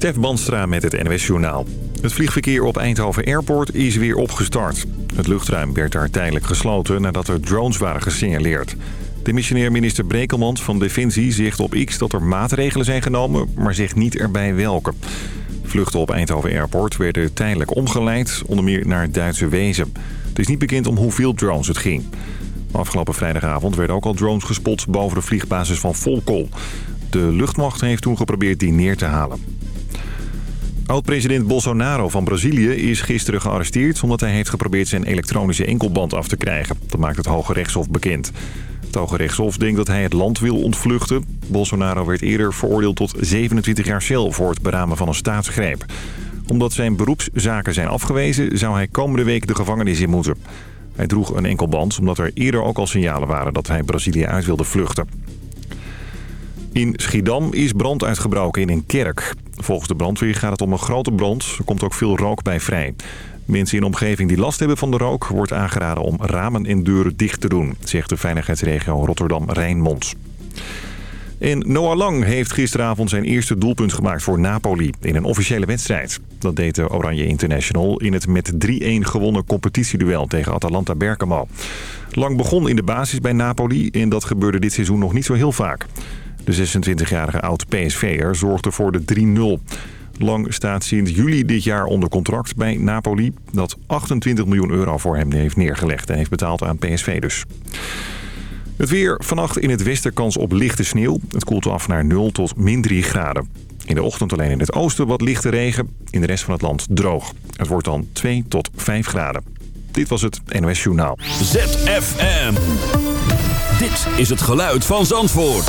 Stef Banstra met het NWS Journaal. Het vliegverkeer op Eindhoven Airport is weer opgestart. Het luchtruim werd daar tijdelijk gesloten nadat er drones waren gesignaleerd. De missionair minister Brekelmans van Defensie zegt op X dat er maatregelen zijn genomen, maar zegt niet erbij welke. Vluchten op Eindhoven Airport werden tijdelijk omgeleid, onder meer naar Duitse wezen. Het is niet bekend om hoeveel drones het ging. Afgelopen vrijdagavond werden ook al drones gespot boven de vliegbasis van Volkel. De luchtmacht heeft toen geprobeerd die neer te halen. Oud-president Bolsonaro van Brazilië is gisteren gearresteerd... omdat hij heeft geprobeerd zijn elektronische enkelband af te krijgen. Dat maakt het Hoge Rechtshof bekend. Het Hoge Rechtshof denkt dat hij het land wil ontvluchten. Bolsonaro werd eerder veroordeeld tot 27 jaar cel voor het beramen van een staatsgreep. Omdat zijn beroepszaken zijn afgewezen... zou hij komende week de gevangenis in moeten. Hij droeg een enkelband omdat er eerder ook al signalen waren... dat hij Brazilië uit wilde vluchten. In Schiedam is brand uitgebroken in een kerk. Volgens de brandweer gaat het om een grote brand. Er komt ook veel rook bij vrij. Mensen in de omgeving die last hebben van de rook... wordt aangeraden om ramen en deuren dicht te doen... zegt de veiligheidsregio Rotterdam-Rijnmond. En Noah Lang heeft gisteravond zijn eerste doelpunt gemaakt voor Napoli... in een officiële wedstrijd. Dat deed de Oranje International in het met 3-1 gewonnen competitieduel tegen Atalanta Bergamo. Lang begon in de basis bij Napoli en dat gebeurde dit seizoen nog niet zo heel vaak. De 26-jarige oud-PSV'er zorgde voor de 3-0. Lang staat sinds juli dit jaar onder contract bij Napoli... dat 28 miljoen euro voor hem heeft neergelegd en heeft betaald aan PSV dus. Het weer. Vannacht in het westen kans op lichte sneeuw. Het koelt af naar 0 tot min 3 graden. In de ochtend alleen in het oosten wat lichte regen. In de rest van het land droog. Het wordt dan 2 tot 5 graden. Dit was het NOS Journaal. ZFM. Dit is het geluid van Zandvoort.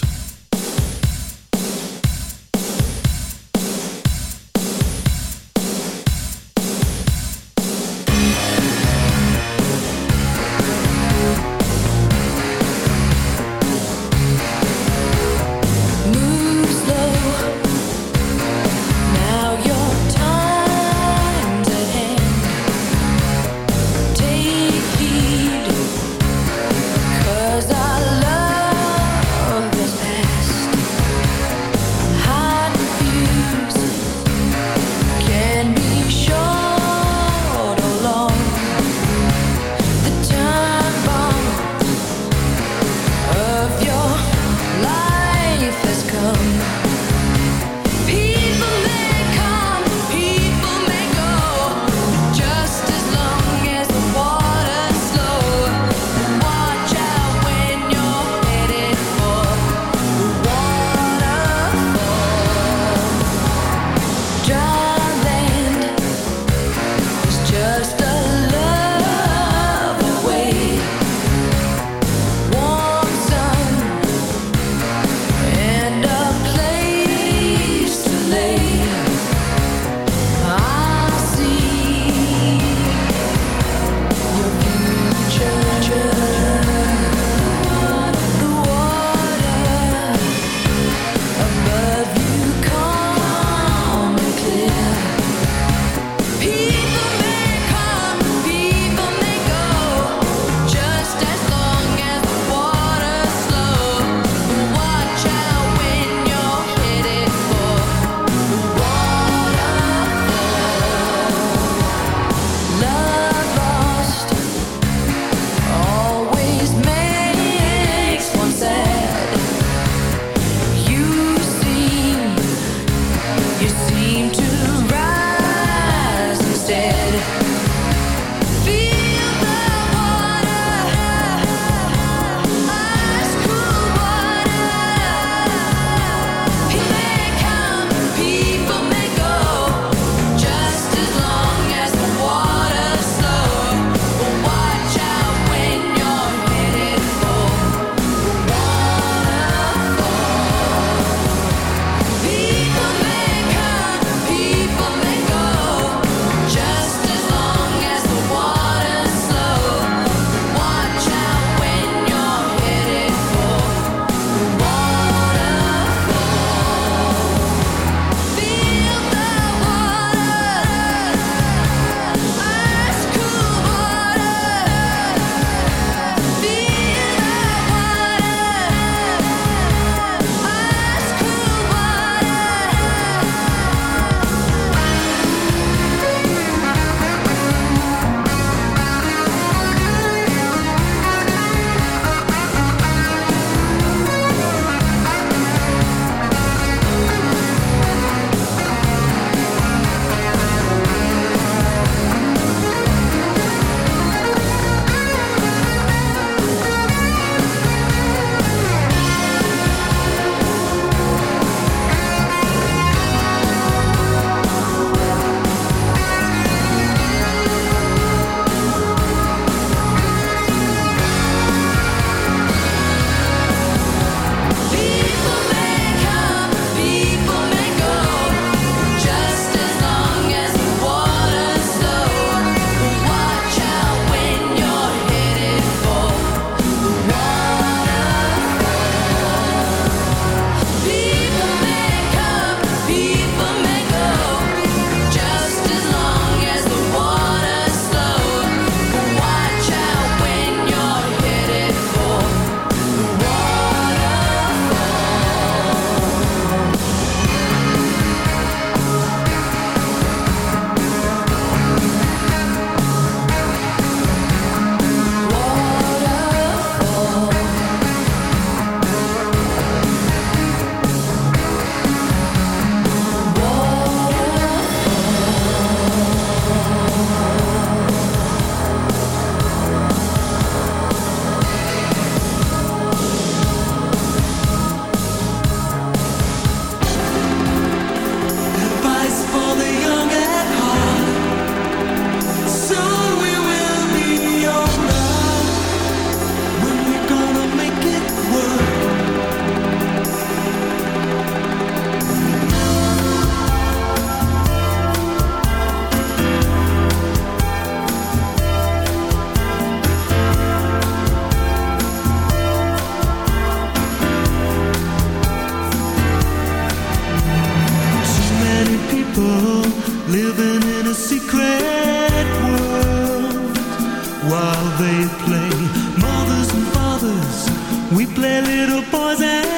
We play little boys and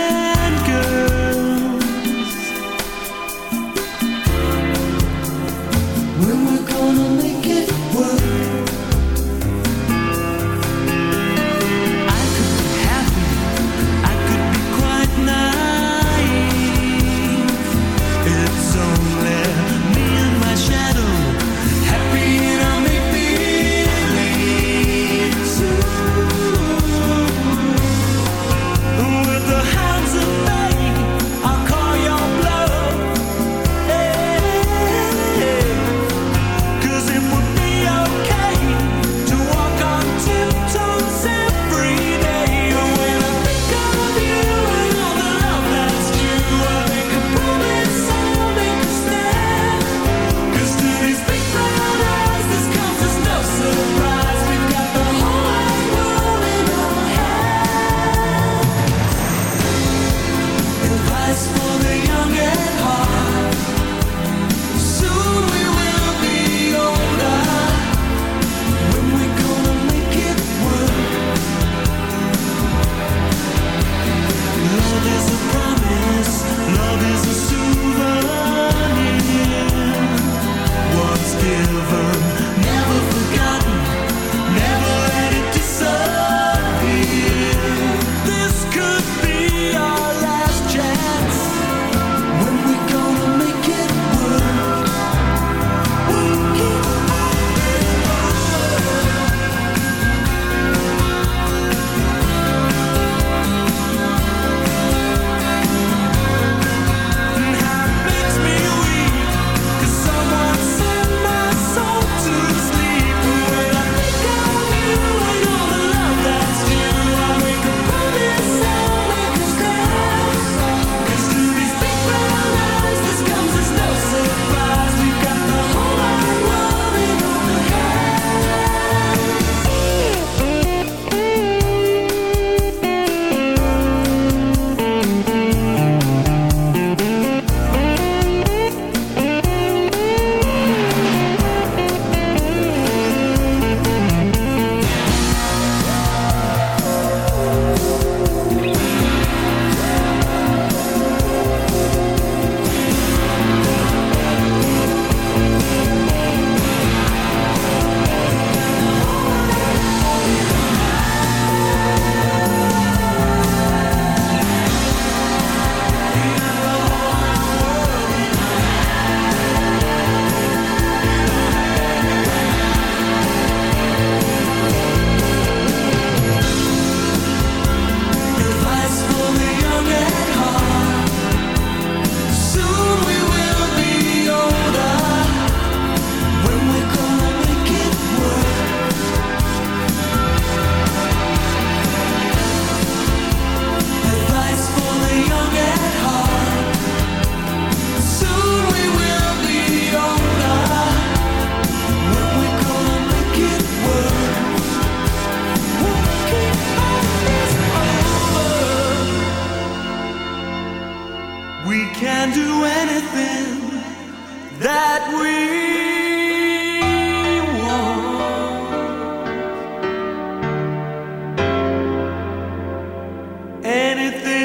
Anything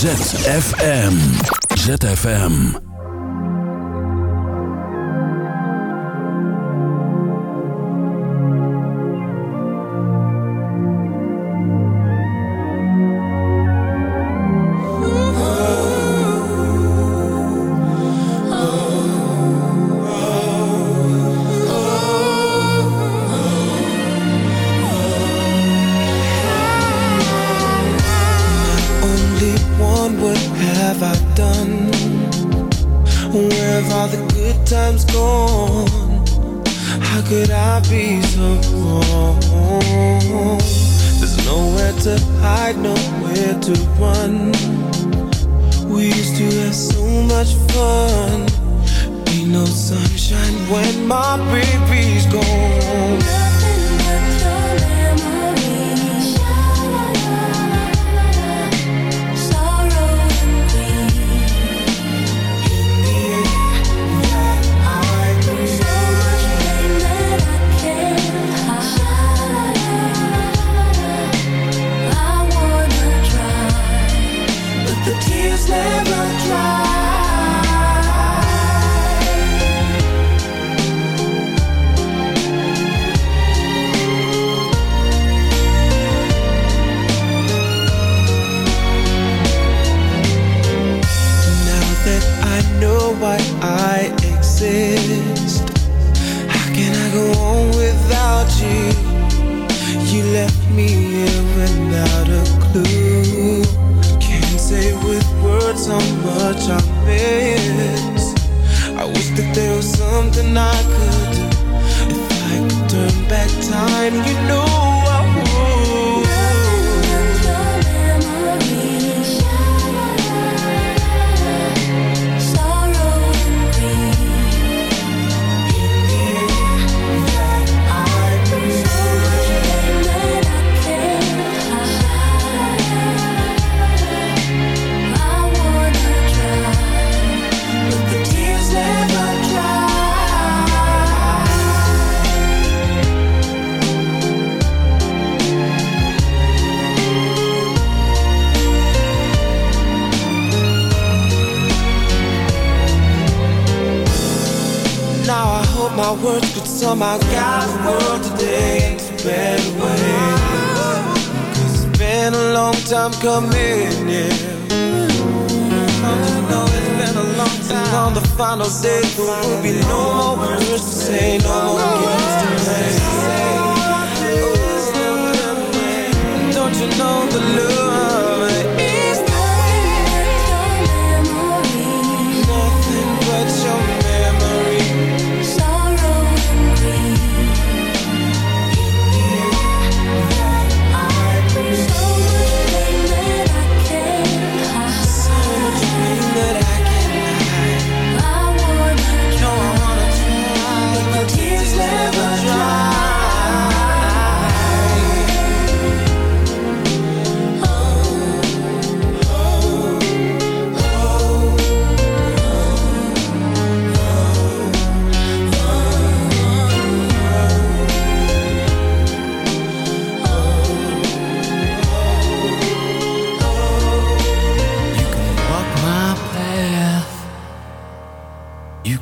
ZFM. ZFM. come in.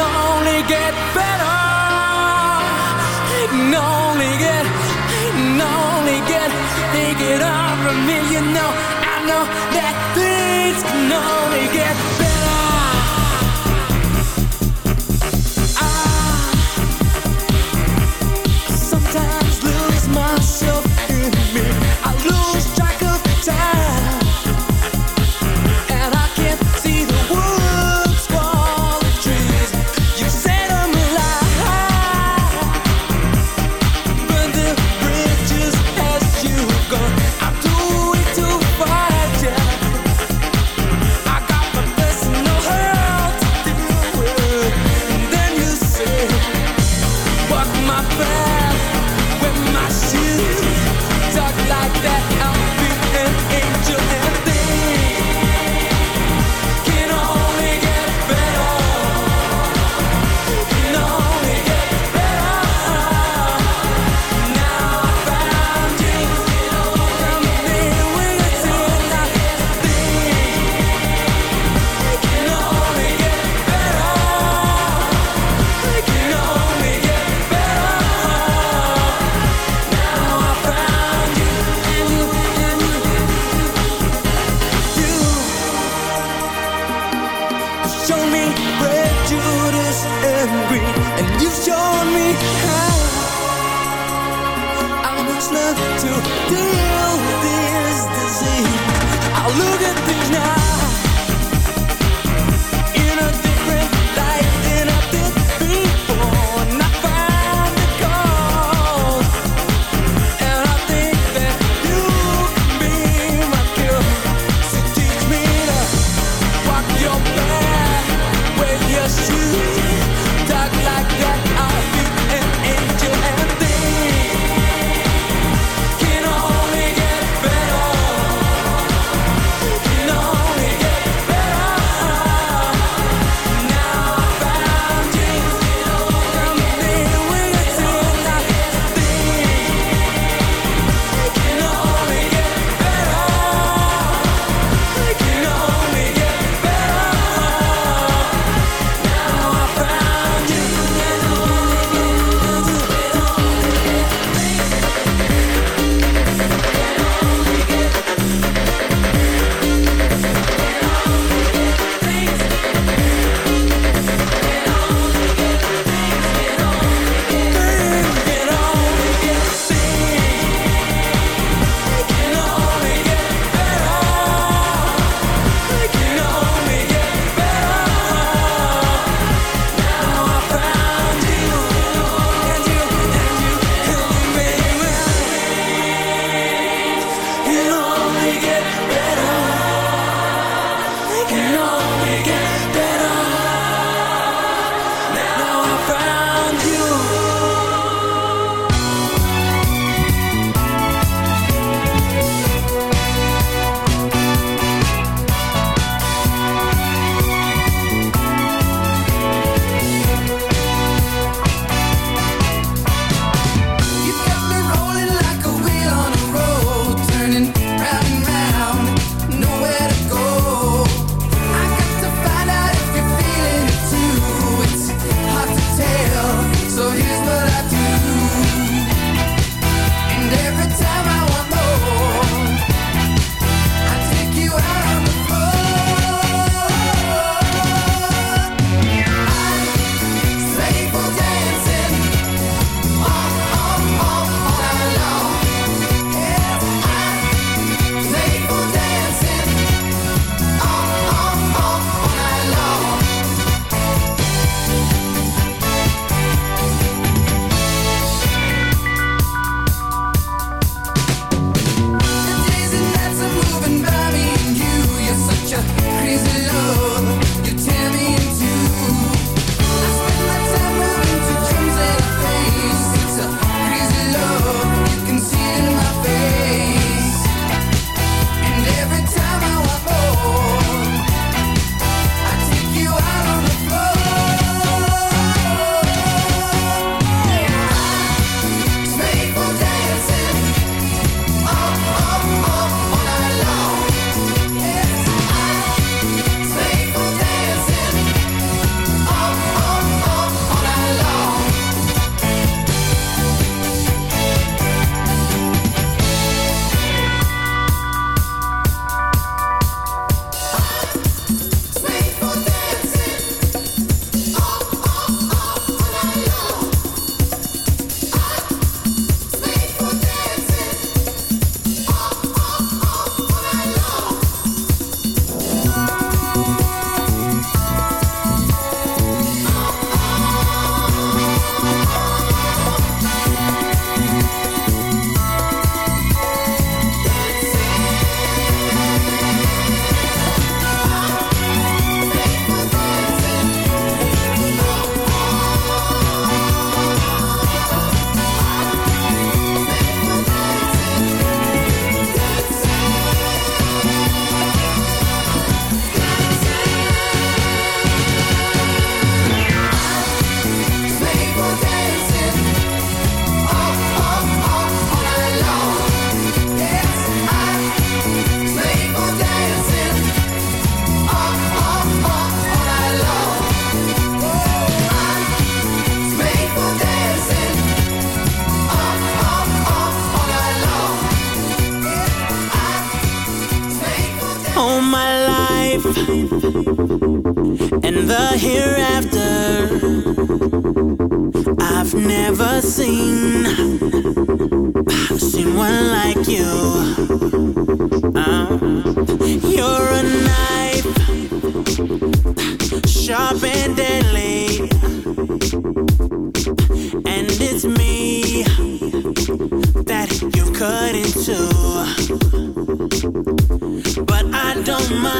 only get better. It can only get, it can only get, get me. You know, I know that things can only get better. I sometimes lose myself in me.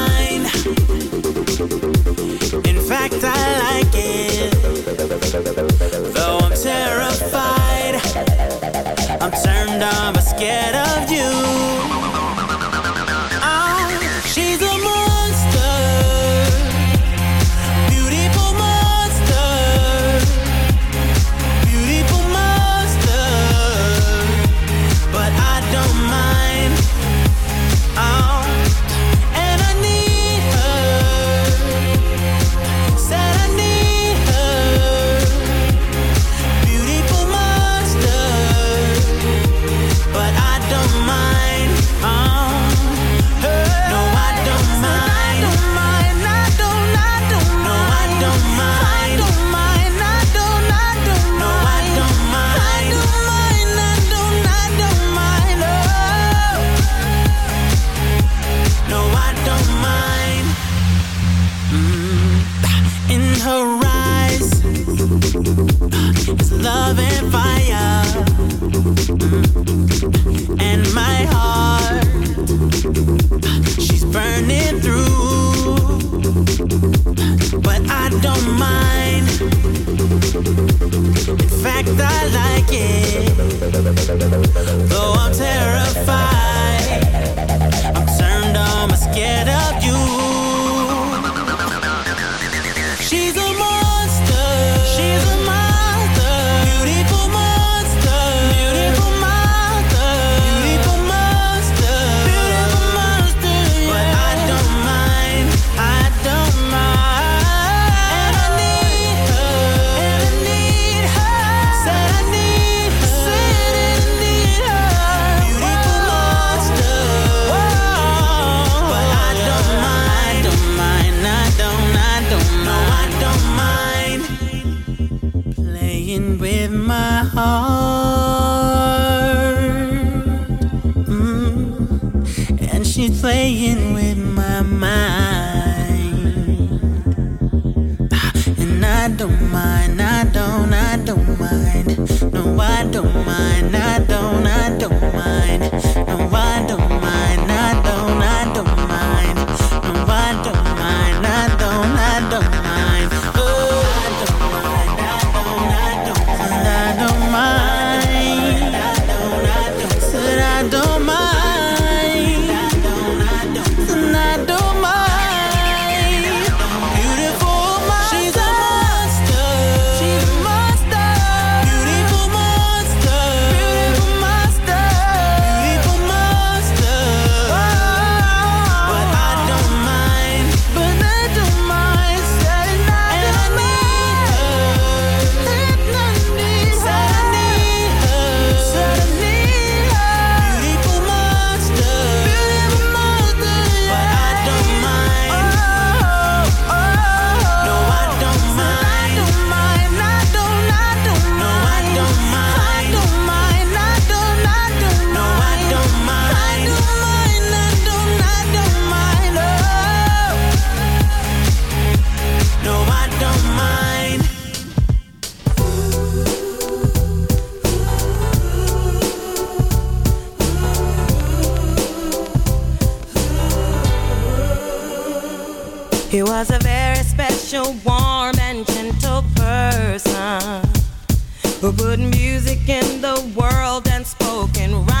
mine. love and fire. Mm. And my heart, she's burning through. But I don't mind. In fact, I like it. Though I'm terrified. He was a very special, warm, and gentle person who put music in the world and spoke in rhyme.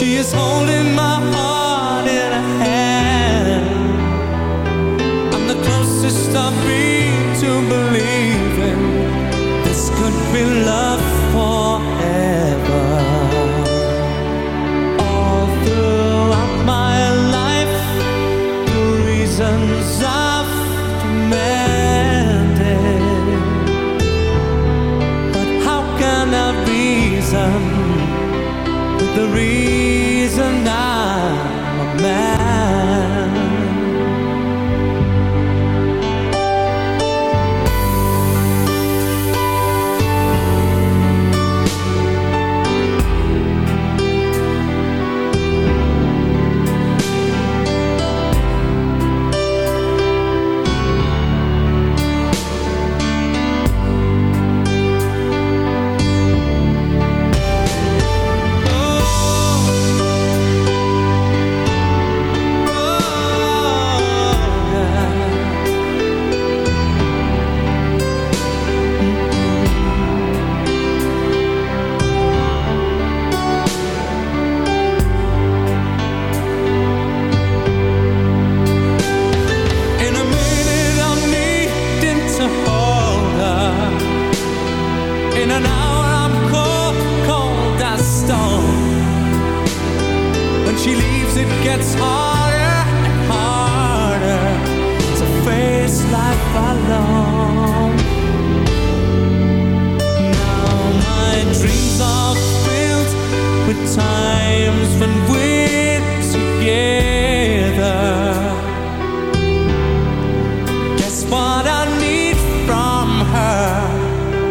She is holding my heart in her hand. I'm the closest I've been.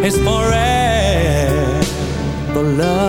is forever love.